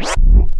Oh.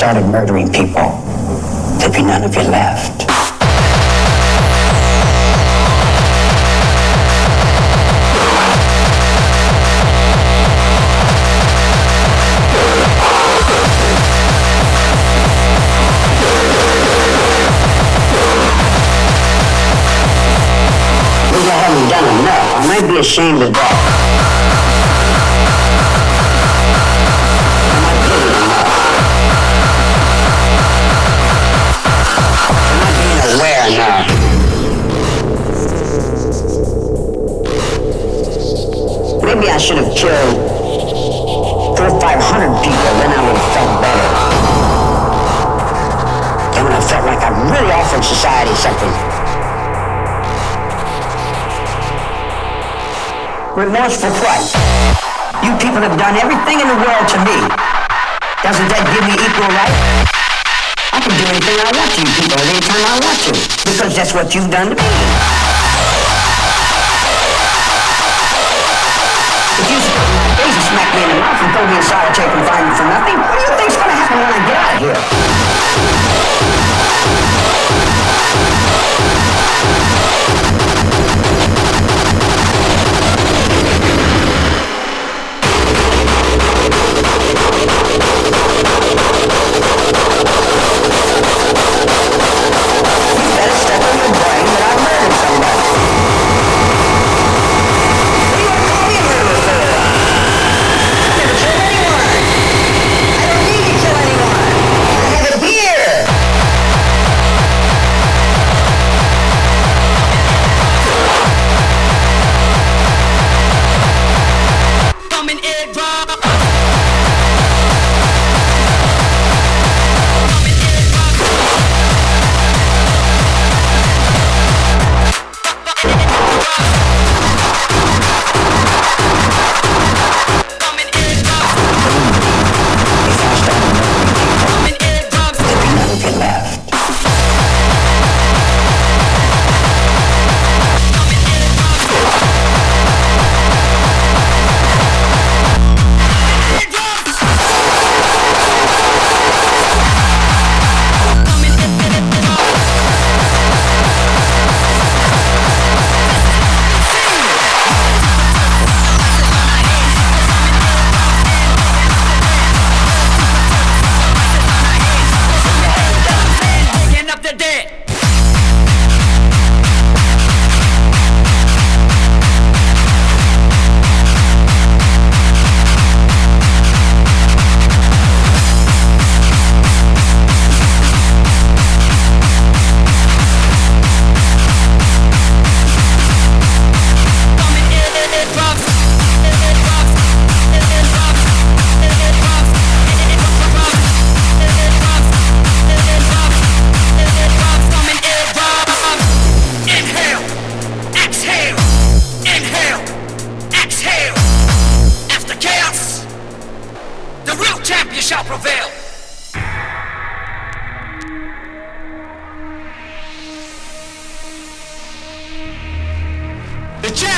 Started murdering people, there'd be none of you left. I haven't done enough. I might be ashamed of that. Should have killed four, five hundred people, then I would have felt better. Then when I felt like I really offered society something. Remorse for what? You people have done everything in the world to me. Doesn't that give me equal right? I can do anything I want to you people at any time I want to. Because that's what you've done to me. smack me in the mouth and throw me in solitary confinement for nothing? What do you think's gonna happen when I get out of here?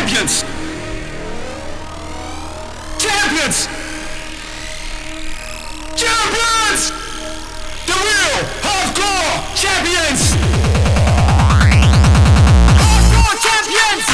Champions! Champions! Champions! The real hardcore champions! Hardcore champions!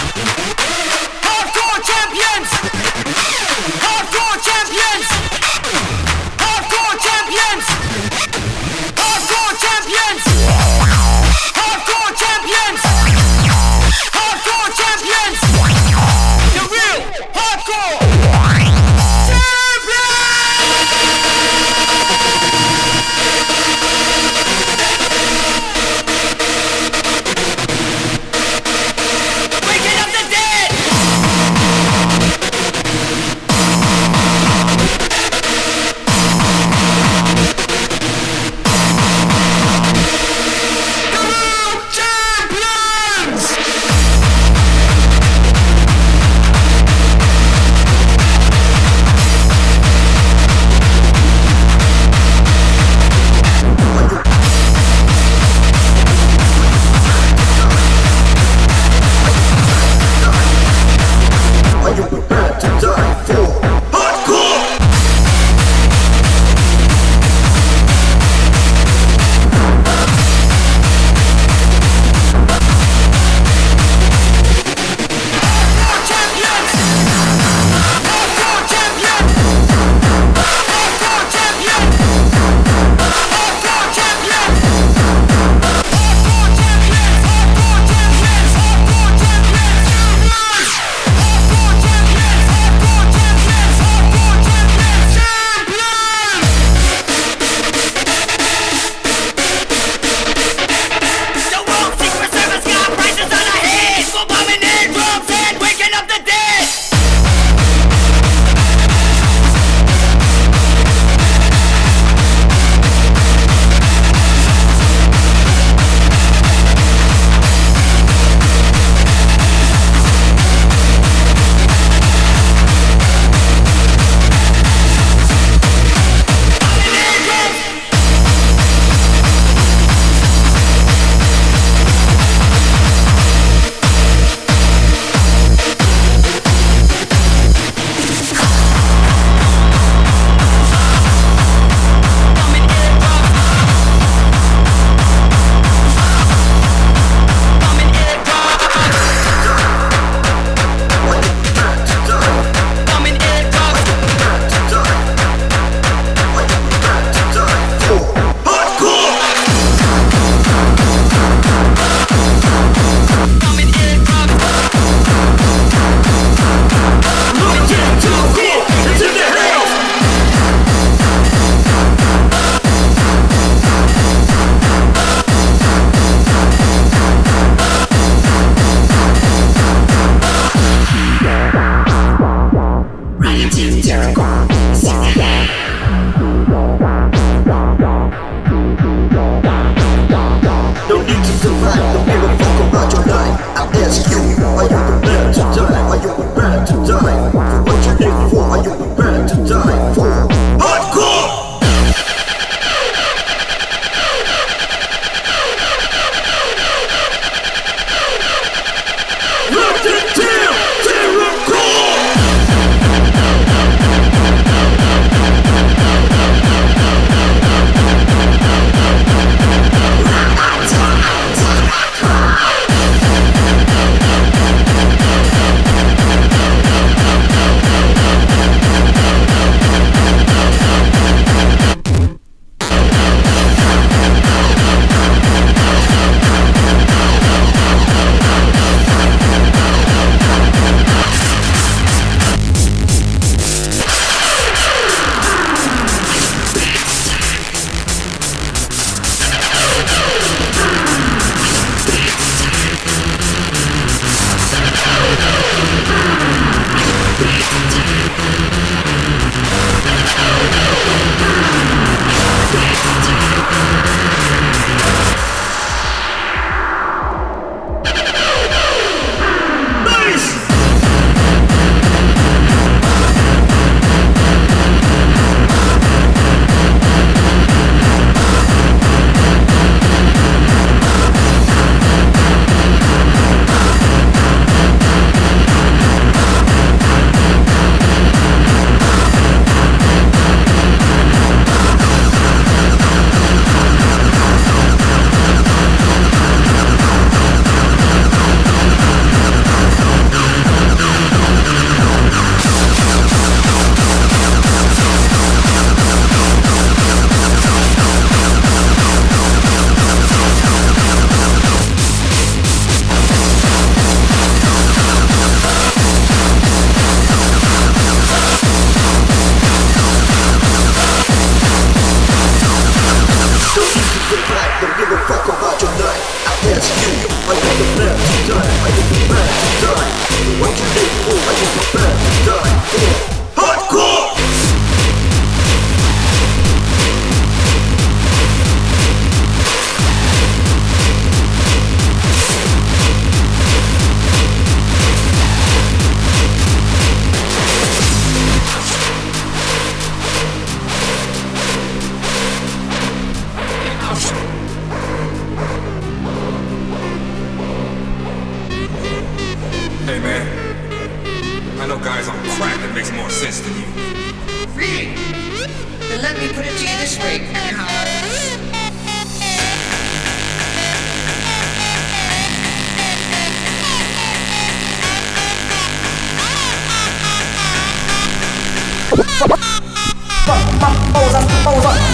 let me put it to you this way.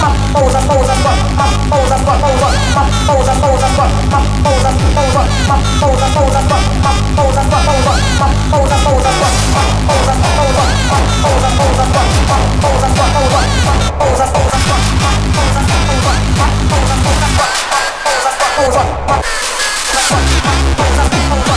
mặt màu rắn màu rắn quẩn mặt màu rắn quẩn màu rắn mặt màu rắn màu rắn quẩn mặt màu rắn màu rắn mặt màu rắn màu rắn quẩn mặt màu rắn quẩn màu rắn mặt màu rắn màu rắn quẩn mặt màu rắn màu rắn mặt màu rắn màu rắn quẩn mặt màu rắn quẩn màu rắn mặt màu rắn màu rắn quẩn mặt màu rắn màu rắn mặt màu rắn màu rắn quẩn mặt màu rắn màu rắn mặt màu rắn màu rắn mặt màu rắn màu rắn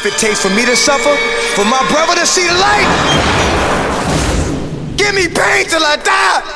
if it takes for me to suffer, for my brother to see the light. Give me pain till I die.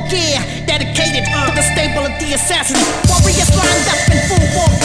war gear, dedicated to the stable of the assassins. Warriors lined up in full war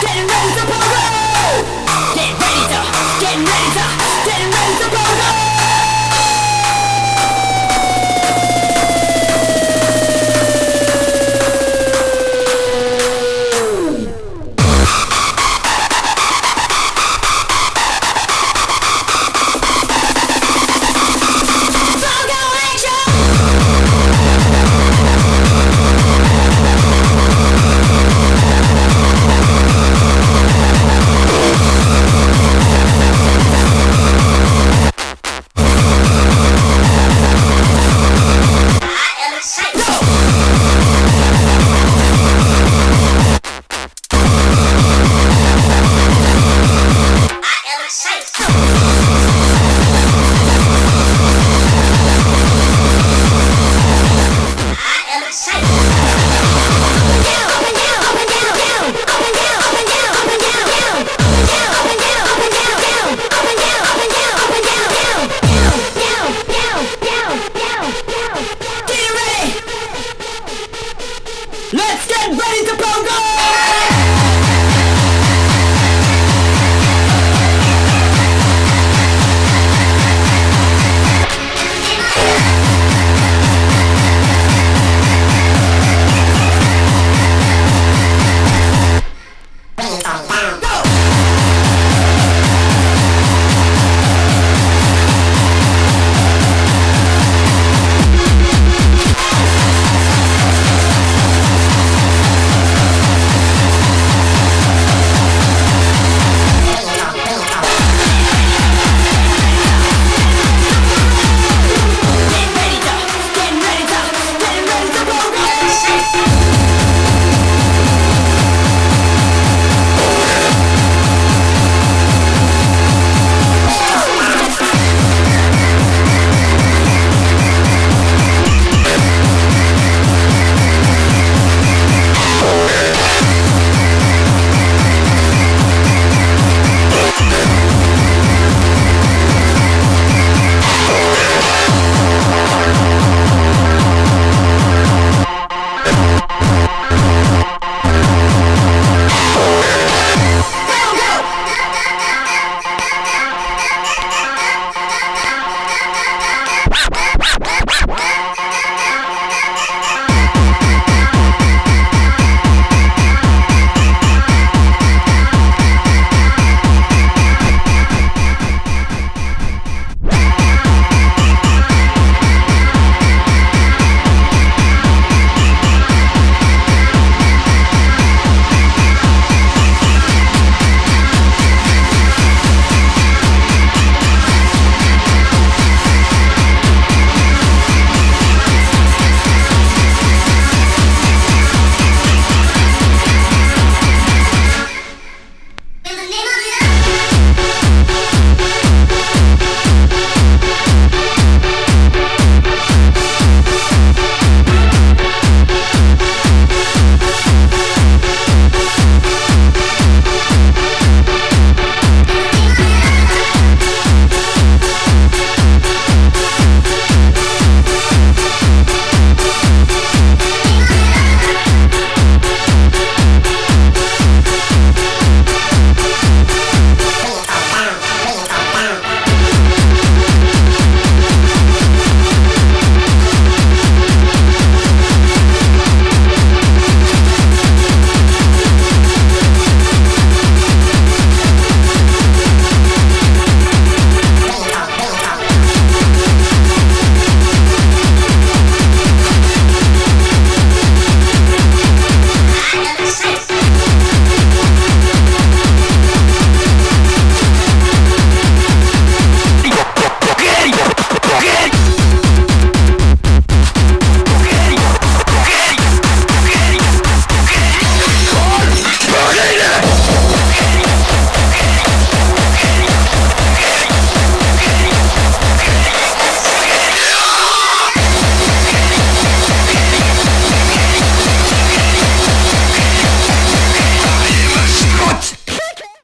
getting ready to roll. Getting ready to, Get ready to, Get ready to.